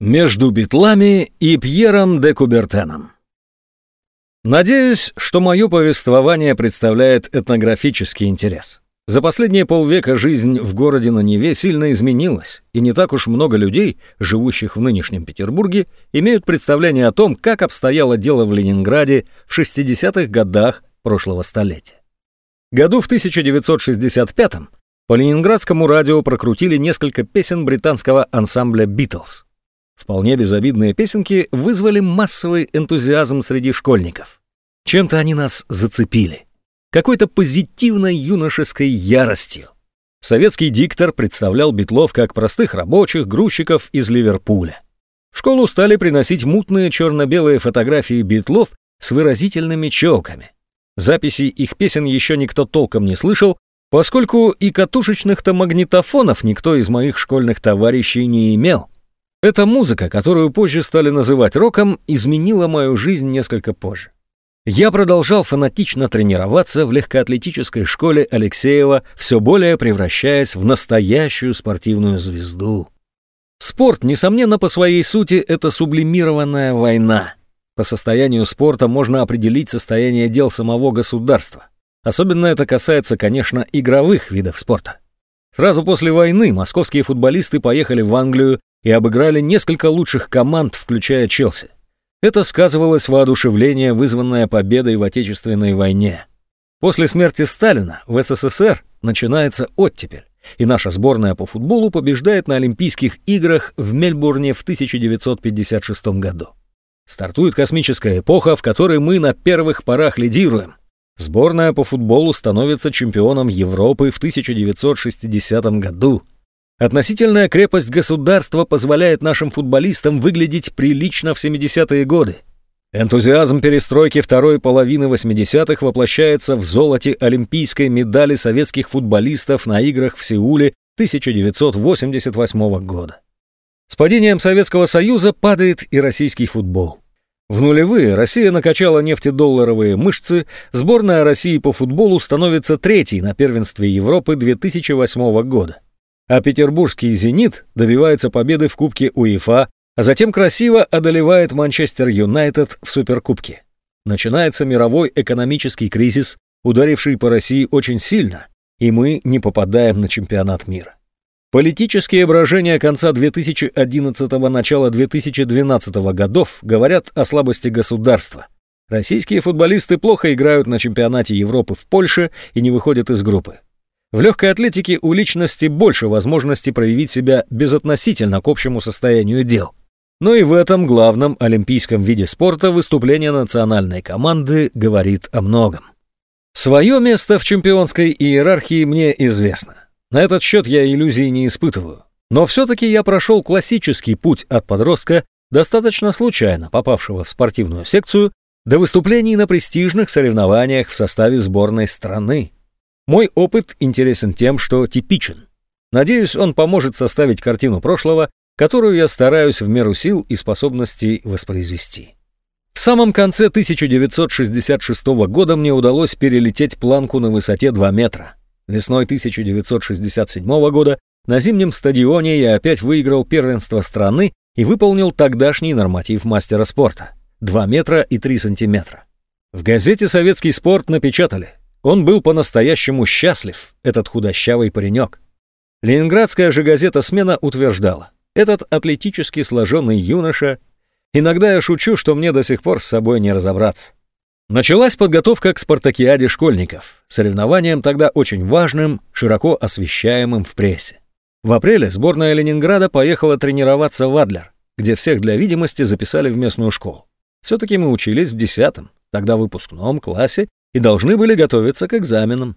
Между Битлами и Пьером де Кубертеном. Надеюсь, что мое повествование представляет этнографический интерес. За последние полвека жизнь в городе на Неве сильно изменилась, и не так уж много людей, живущих в нынешнем Петербурге, имеют представление о том, как обстояло дело в Ленинграде в 60-х годах прошлого столетия. Году в 1965 по ленинградскому радио прокрутили несколько песен британского ансамбля «Битлз». Вполне безобидные песенки вызвали массовый энтузиазм среди школьников. Чем-то они нас зацепили. Какой-то позитивной юношеской яростью. Советский диктор представлял битлов как простых рабочих, грузчиков из Ливерпуля. В школу стали приносить мутные черно-белые фотографии битлов с выразительными челками. Записи их песен еще никто толком не слышал, поскольку и катушечных-то магнитофонов никто из моих школьных товарищей не имел. Эта музыка, которую позже стали называть роком, изменила мою жизнь несколько позже. Я продолжал фанатично тренироваться в легкоатлетической школе Алексеева, все более превращаясь в настоящую спортивную звезду. Спорт, несомненно, по своей сути, это сублимированная война. По состоянию спорта можно определить состояние дел самого государства. Особенно это касается, конечно, игровых видов спорта. Сразу после войны московские футболисты поехали в Англию и обыграли несколько лучших команд, включая Челси. Это сказывалось воодушевление, вызванное победой в Отечественной войне. После смерти Сталина в СССР начинается оттепель, и наша сборная по футболу побеждает на Олимпийских играх в Мельбурне в 1956 году. Стартует космическая эпоха, в которой мы на первых порах лидируем. Сборная по футболу становится чемпионом Европы в 1960 году. Относительная крепость государства позволяет нашим футболистам выглядеть прилично в 70-е годы. Энтузиазм перестройки второй половины 80-х воплощается в золоте олимпийской медали советских футболистов на играх в Сеуле 1988 года. С падением Советского Союза падает и российский футбол. В нулевые Россия накачала нефтедолларовые мышцы, сборная России по футболу становится третьей на первенстве Европы 2008 года а петербургский «Зенит» добивается победы в Кубке УЕФА, а затем красиво одолевает Манчестер Юнайтед в Суперкубке. Начинается мировой экономический кризис, ударивший по России очень сильно, и мы не попадаем на чемпионат мира. Политические брожения конца 2011 начала 2012 годов говорят о слабости государства. Российские футболисты плохо играют на чемпионате Европы в Польше и не выходят из группы. В легкой атлетике у личности больше возможностей проявить себя безотносительно к общему состоянию дел. Но и в этом главном олимпийском виде спорта выступление национальной команды говорит о многом. Свое место в чемпионской иерархии мне известно. На этот счет я иллюзий не испытываю. Но все-таки я прошел классический путь от подростка, достаточно случайно попавшего в спортивную секцию, до выступлений на престижных соревнованиях в составе сборной страны. Мой опыт интересен тем, что типичен. Надеюсь, он поможет составить картину прошлого, которую я стараюсь в меру сил и способностей воспроизвести. В самом конце 1966 года мне удалось перелететь планку на высоте 2 метра. Весной 1967 года на зимнем стадионе я опять выиграл первенство страны и выполнил тогдашний норматив мастера спорта – 2 метра и 3 сантиметра. В газете «Советский спорт» напечатали – он был по-настоящему счастлив, этот худощавый паренек. Ленинградская же газета «Смена» утверждала, этот атлетически сложенный юноша... Иногда я шучу, что мне до сих пор с собой не разобраться. Началась подготовка к спартакиаде школьников, соревнованием тогда очень важным, широко освещаемым в прессе. В апреле сборная Ленинграда поехала тренироваться в Адлер, где всех для видимости записали в местную школу. Все-таки мы учились в десятом, тогда выпускном классе, и должны были готовиться к экзаменам.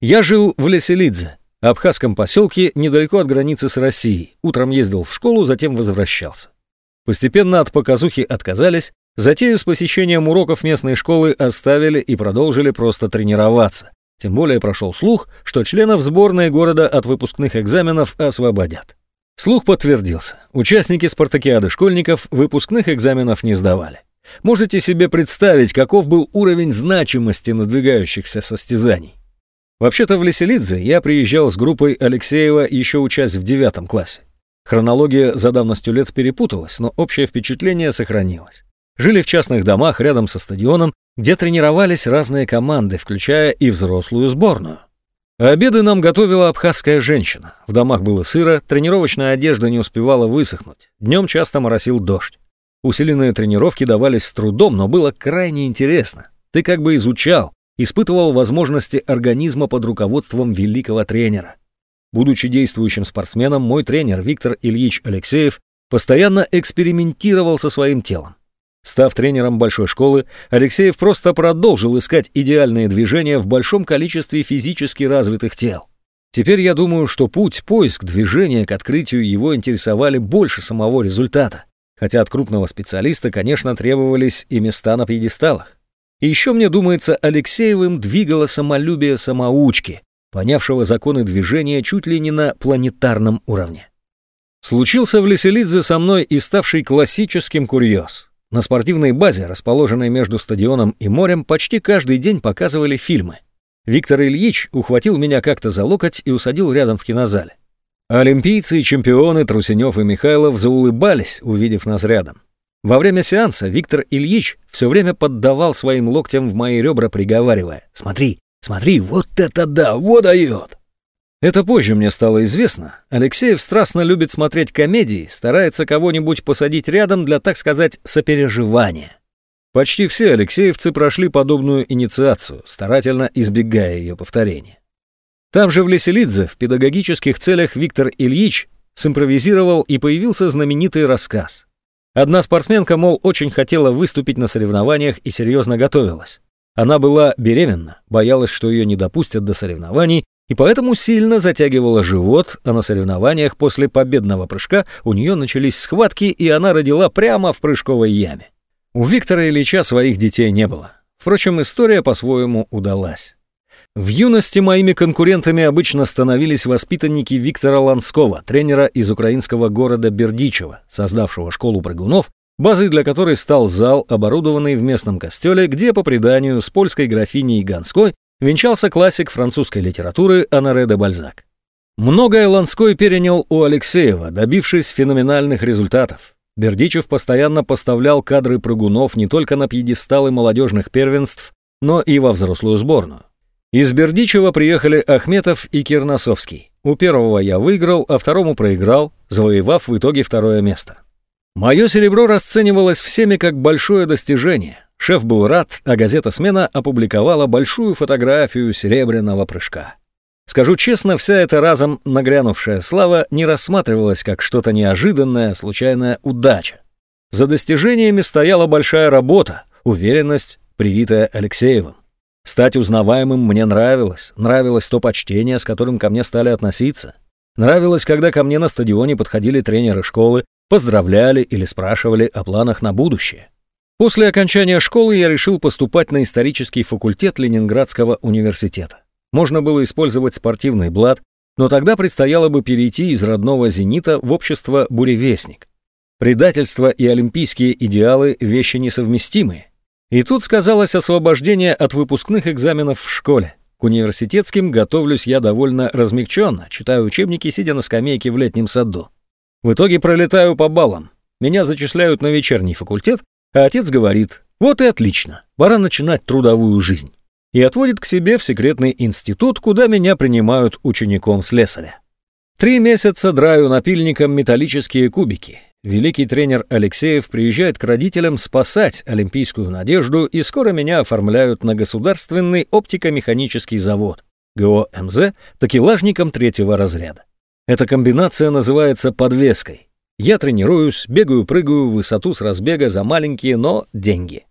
Я жил в Леселидзе, абхазском поселке недалеко от границы с Россией. Утром ездил в школу, затем возвращался. Постепенно от показухи отказались, затею с посещением уроков местной школы оставили и продолжили просто тренироваться. Тем более прошел слух, что членов сборной города от выпускных экзаменов освободят. Слух подтвердился. Участники спартакиады школьников выпускных экзаменов не сдавали. Можете себе представить, каков был уровень значимости надвигающихся состязаний. Вообще-то в Леселидзе я приезжал с группой Алексеева еще учась в девятом классе. Хронология за давностью лет перепуталась, но общее впечатление сохранилось. Жили в частных домах рядом со стадионом, где тренировались разные команды, включая и взрослую сборную. обеды нам готовила абхазская женщина. В домах было сыро, тренировочная одежда не успевала высохнуть. Днем часто моросил дождь. Усиленные тренировки давались с трудом, но было крайне интересно. Ты как бы изучал, испытывал возможности организма под руководством великого тренера. Будучи действующим спортсменом, мой тренер Виктор Ильич Алексеев постоянно экспериментировал со своим телом. Став тренером большой школы, Алексеев просто продолжил искать идеальные движения в большом количестве физически развитых тел. Теперь я думаю, что путь, поиск движения к открытию его интересовали больше самого результата, хотя от крупного специалиста, конечно, требовались и места на пьедесталах. И еще мне думается, Алексеевым двигало самолюбие самоучки, понявшего законы движения чуть ли не на планетарном уровне. Случился в Леселидзе со мной и ставший классическим курьез. На спортивной базе, расположенной между стадионом и морем, почти каждый день показывали фильмы. Виктор Ильич ухватил меня как-то за локоть и усадил рядом в кинозале. Олимпийцы и чемпионы Трусенев и Михайлов заулыбались, увидев нас рядом. Во время сеанса Виктор Ильич все время поддавал своим локтям в мои ребра, приговаривая «Смотри, смотри, вот это да, вот дает!» Это позже мне стало известно. Алексеев страстно любит смотреть комедии, старается кого-нибудь посадить рядом для, так сказать, сопереживания. Почти все алексеевцы прошли подобную инициацию, старательно избегая ее повторения. Там же в Леселидзе в педагогических целях Виктор Ильич симпровизировал и появился знаменитый рассказ. Одна спортсменка, мол, очень хотела выступить на соревнованиях и серьезно готовилась. Она была беременна, боялась, что ее не допустят до соревнований, и поэтому сильно затягивала живот, а на соревнованиях после победного прыжка у нее начались схватки, и она родила прямо в прыжковой яме. У Виктора Ильича своих детей не было. Впрочем, история по-своему удалась. В юности моими конкурентами обычно становились воспитанники Виктора Ланского, тренера из украинского города Бердичева, создавшего школу прыгунов, базой для которой стал зал, оборудованный в местном костеле, где, по преданию, с польской графиней Ганской венчался классик французской литературы Анаре де Бальзак. Многое Ланской перенял у Алексеева, добившись феноменальных результатов. Бердичев постоянно поставлял кадры прыгунов не только на пьедесталы молодежных первенств, но и во взрослую сборную. Из Бердичева приехали Ахметов и Кирносовский. У первого я выиграл, а второму проиграл, завоевав в итоге второе место. Мое серебро расценивалось всеми как большое достижение. Шеф был рад, а газета «Смена» опубликовала большую фотографию серебряного прыжка. Скажу честно, вся эта разом нагрянувшая слава не рассматривалась как что-то неожиданное, случайная удача. За достижениями стояла большая работа, уверенность, привитая Алексеевым. Стать узнаваемым мне нравилось, нравилось то почтение, с которым ко мне стали относиться. Нравилось, когда ко мне на стадионе подходили тренеры школы, поздравляли или спрашивали о планах на будущее. После окончания школы я решил поступать на исторический факультет Ленинградского университета. Можно было использовать спортивный блат, но тогда предстояло бы перейти из родного «Зенита» в общество «Буревестник». Предательство и олимпийские идеалы – вещи несовместимые. И тут сказалось освобождение от выпускных экзаменов в школе. К университетским готовлюсь я довольно размягченно, читаю учебники, сидя на скамейке в летнем саду. В итоге пролетаю по баллам. Меня зачисляют на вечерний факультет, а отец говорит, вот и отлично, пора начинать трудовую жизнь. И отводит к себе в секретный институт, куда меня принимают учеником слесаря. Три месяца драю напильником металлические кубики. Великий тренер Алексеев приезжает к родителям спасать олимпийскую надежду, и скоро меня оформляют на государственный оптико-механический завод, ГОМЗ, такелажником третьего разряда. Эта комбинация называется подвеской. Я тренируюсь, бегаю-прыгаю в высоту с разбега за маленькие, но деньги.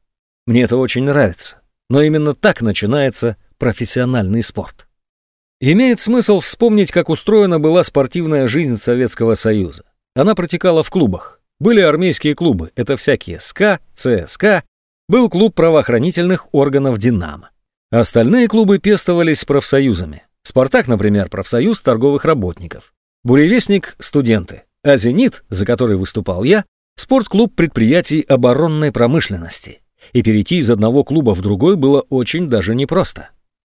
Мне это очень нравится. Но именно так начинается профессиональный спорт. Имеет смысл вспомнить, как устроена была спортивная жизнь Советского Союза. Она протекала в клубах. Были армейские клубы, это всякие СКА, ЦСКА, был клуб правоохранительных органов «Динамо». Остальные клубы пестовались профсоюзами. «Спартак», например, профсоюз торговых работников. «Буревестник» — студенты а «Зенит», за который выступал я, спортклуб предприятий оборонной промышленности. И перейти из одного клуба в другой было очень даже непросто.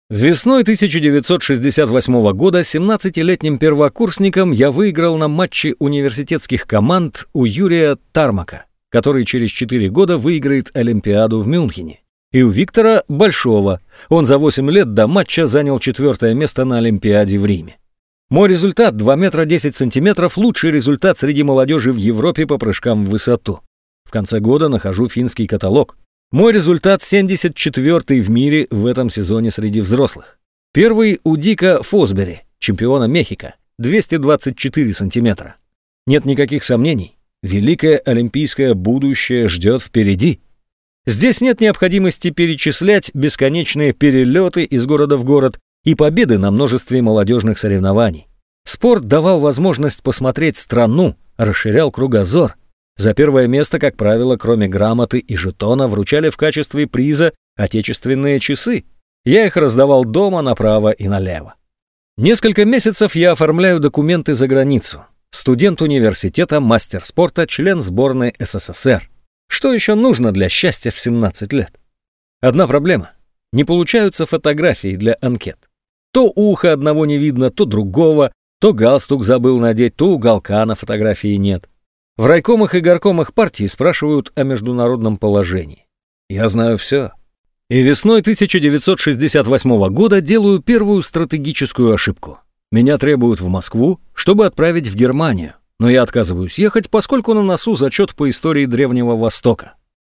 Весной 1968 года 17-летним первокурсником я выиграл на матче университетских команд у Юрия Тармака, который через 4 года выиграет Олимпиаду в Мюнхене. И у Виктора Большого. Он за 8 лет до матча занял четвертое место на Олимпиаде в Риме. Мой результат 2 метра 10 сантиметров – лучший результат среди молодежи в Европе по прыжкам в высоту. В конце года нахожу финский каталог. Мой результат 74-й в мире в этом сезоне среди взрослых. Первый у Дика Фосбери, чемпиона Мехико, 224 сантиметра. Нет никаких сомнений, великое олимпийское будущее ждет впереди. Здесь нет необходимости перечислять бесконечные перелеты из города в город и победы на множестве молодежных соревнований. Спорт давал возможность посмотреть страну, расширял кругозор, за первое место, как правило, кроме грамоты и жетона, вручали в качестве приза отечественные часы. Я их раздавал дома направо и налево. Несколько месяцев я оформляю документы за границу. Студент университета, мастер спорта, член сборной СССР. Что еще нужно для счастья в 17 лет? Одна проблема. Не получаются фотографии для анкет. То ухо одного не видно, то другого, то галстук забыл надеть, то уголка на фотографии нет. В райкомах и горкомах партии спрашивают о международном положении. Я знаю все. И весной 1968 года делаю первую стратегическую ошибку. Меня требуют в Москву, чтобы отправить в Германию, но я отказываюсь ехать, поскольку на носу зачет по истории Древнего Востока.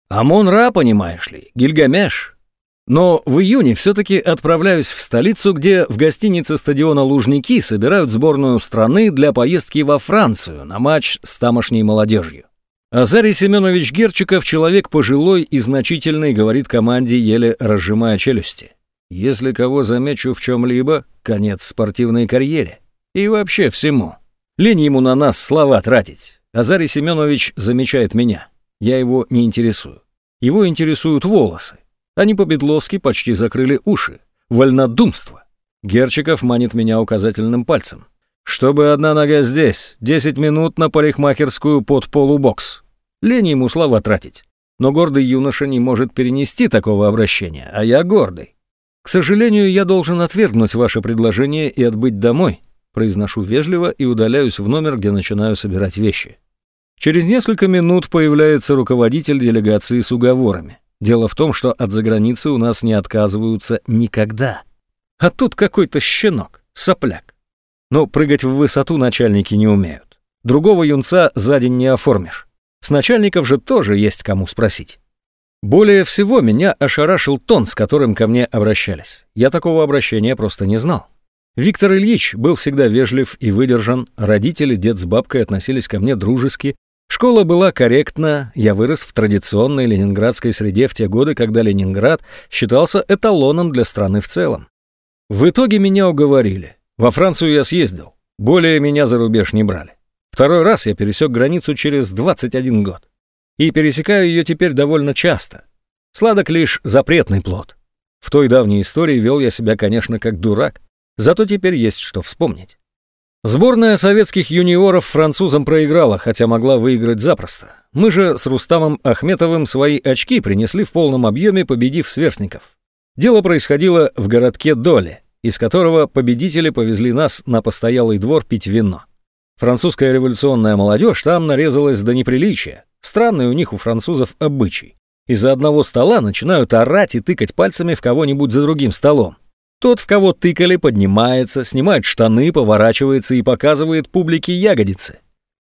Амон-Ра, понимаешь ли, Гильгамеш, но в июне все-таки отправляюсь в столицу, где в гостинице стадиона «Лужники» собирают сборную страны для поездки во Францию на матч с тамошней молодежью. Азарий Семенович Герчиков, человек пожилой и значительный, говорит команде, еле разжимая челюсти. «Если кого замечу в чем-либо, конец спортивной карьере. И вообще всему. Лень ему на нас слова тратить. Азарий Семенович замечает меня. Я его не интересую. Его интересуют волосы. Они по-бедловски почти закрыли уши. Вольнодумство. Герчиков манит меня указательным пальцем. Чтобы одна нога здесь, 10 минут на парикмахерскую под полубокс. Лень ему слова тратить. Но гордый юноша не может перенести такого обращения, а я гордый. К сожалению, я должен отвергнуть ваше предложение и отбыть домой. Произношу вежливо и удаляюсь в номер, где начинаю собирать вещи. Через несколько минут появляется руководитель делегации с уговорами. Дело в том, что от заграницы у нас не отказываются никогда. А тут какой-то щенок, сопляк. Но прыгать в высоту начальники не умеют. Другого юнца за день не оформишь. С начальников же тоже есть кому спросить. Более всего меня ошарашил тон, с которым ко мне обращались. Я такого обращения просто не знал. Виктор Ильич был всегда вежлив и выдержан, родители, дед с бабкой относились ко мне дружески, Школа была корректна, я вырос в традиционной ленинградской среде в те годы, когда Ленинград считался эталоном для страны в целом. В итоге меня уговорили. Во Францию я съездил. Более меня за рубеж не брали. Второй раз я пересек границу через 21 год. И пересекаю ее теперь довольно часто. Сладок лишь запретный плод. В той давней истории вел я себя, конечно, как дурак, зато теперь есть что вспомнить. Сборная советских юниоров французам проиграла, хотя могла выиграть запросто. Мы же с Рустамом Ахметовым свои очки принесли в полном объеме, победив сверстников. Дело происходило в городке Доле, из которого победители повезли нас на постоялый двор пить вино. Французская революционная молодежь там нарезалась до неприличия. Странный у них у французов обычай. Из-за одного стола начинают орать и тыкать пальцами в кого-нибудь за другим столом. Тот, в кого тыкали, поднимается, снимает штаны, поворачивается и показывает публике ягодицы.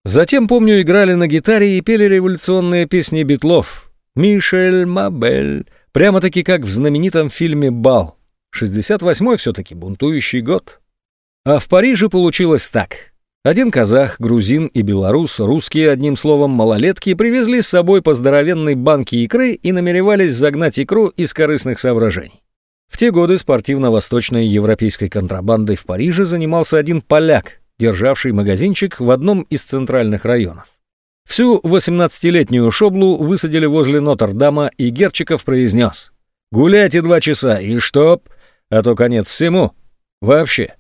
Затем, помню, играли на гитаре и пели революционные песни Битлов. «Мишель Мабель», прямо-таки как в знаменитом фильме «Бал». 68-й все-таки бунтующий год. А в Париже получилось так. Один казах, грузин и белорус, русские, одним словом, малолетки, привезли с собой по здоровенной банке икры и намеревались загнать икру из корыстных соображений. В те годы спортивно-восточной европейской контрабандой в Париже занимался один поляк, державший магазинчик в одном из центральных районов. Всю 18-летнюю шоблу высадили возле Нотр-Дама, и Герчиков произнес «Гуляйте два часа, и чтоб, а то конец всему. Вообще».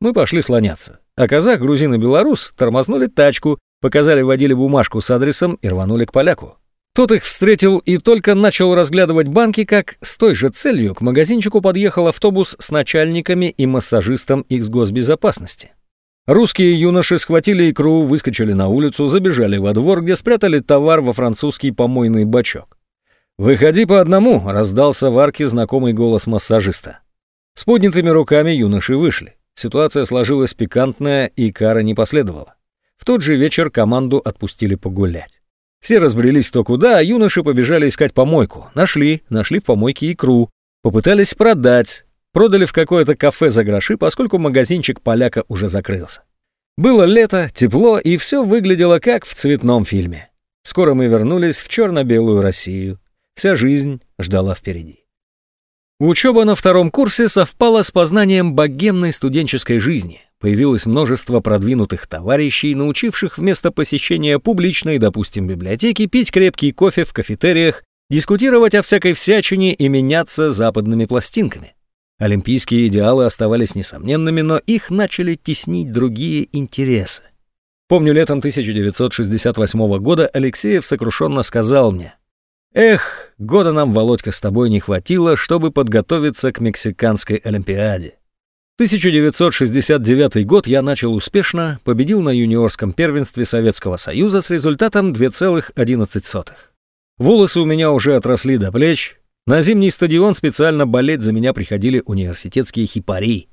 Мы пошли слоняться, а казах, грузин и белорус тормознули тачку, показали водили бумажку с адресом и рванули к поляку. Тот их встретил и только начал разглядывать банки, как с той же целью к магазинчику подъехал автобус с начальниками и массажистом с госбезопасности. Русские юноши схватили икру, выскочили на улицу, забежали во двор, где спрятали товар во французский помойный бачок. «Выходи по одному», — раздался в арке знакомый голос массажиста. С поднятыми руками юноши вышли. Ситуация сложилась пикантная, и кара не последовала. В тот же вечер команду отпустили погулять. Все разбрелись то куда, а юноши побежали искать помойку. Нашли, нашли в помойке икру. Попытались продать. Продали в какое-то кафе за гроши, поскольку магазинчик поляка уже закрылся. Было лето, тепло, и все выглядело как в цветном фильме. Скоро мы вернулись в черно-белую Россию. Вся жизнь ждала впереди. Учеба на втором курсе совпала с познанием богемной студенческой жизни. Появилось множество продвинутых товарищей, научивших вместо посещения публичной, допустим, библиотеки, пить крепкий кофе в кафетериях, дискутировать о всякой всячине и меняться западными пластинками. Олимпийские идеалы оставались несомненными, но их начали теснить другие интересы. Помню, летом 1968 года Алексеев сокрушенно сказал мне, «Эх, года нам, Володька, с тобой не хватило, чтобы подготовиться к Мексиканской Олимпиаде. 1969 год я начал успешно, победил на юниорском первенстве Советского Союза с результатом 2,11. Волосы у меня уже отросли до плеч. На зимний стадион специально болеть за меня приходили университетские хипари.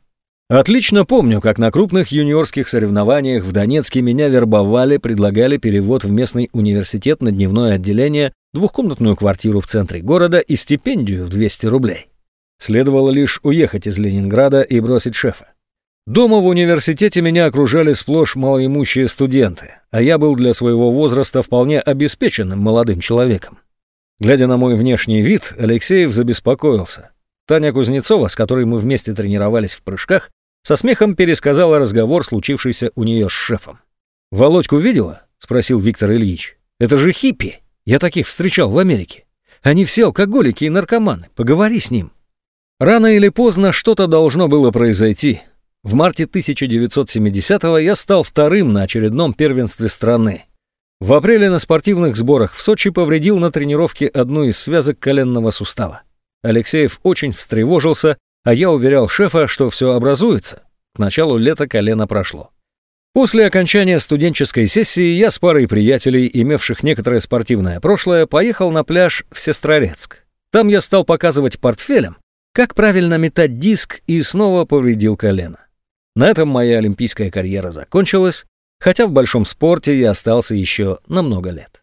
Отлично помню, как на крупных юниорских соревнованиях в Донецке меня вербовали, предлагали перевод в местный университет на дневное отделение, двухкомнатную квартиру в центре города и стипендию в 200 рублей. Следовало лишь уехать из Ленинграда и бросить шефа. Дома в университете меня окружали сплошь малоимущие студенты, а я был для своего возраста вполне обеспеченным молодым человеком. Глядя на мой внешний вид, Алексеев забеспокоился. Таня Кузнецова, с которой мы вместе тренировались в прыжках, со смехом пересказала разговор, случившийся у нее с шефом. «Володьку видела?» — спросил Виктор Ильич. «Это же хиппи. Я таких встречал в Америке. Они все алкоголики и наркоманы. Поговори с ним». Рано или поздно что-то должно было произойти. В марте 1970-го я стал вторым на очередном первенстве страны. В апреле на спортивных сборах в Сочи повредил на тренировке одну из связок коленного сустава. Алексеев очень встревожился, а я уверял шефа, что все образуется. К началу лета колено прошло. После окончания студенческой сессии я с парой приятелей, имевших некоторое спортивное прошлое, поехал на пляж в Сестрорецк. Там я стал показывать портфелем, как правильно метать диск и снова повредил колено. На этом моя олимпийская карьера закончилась, хотя в большом спорте я остался еще на много лет.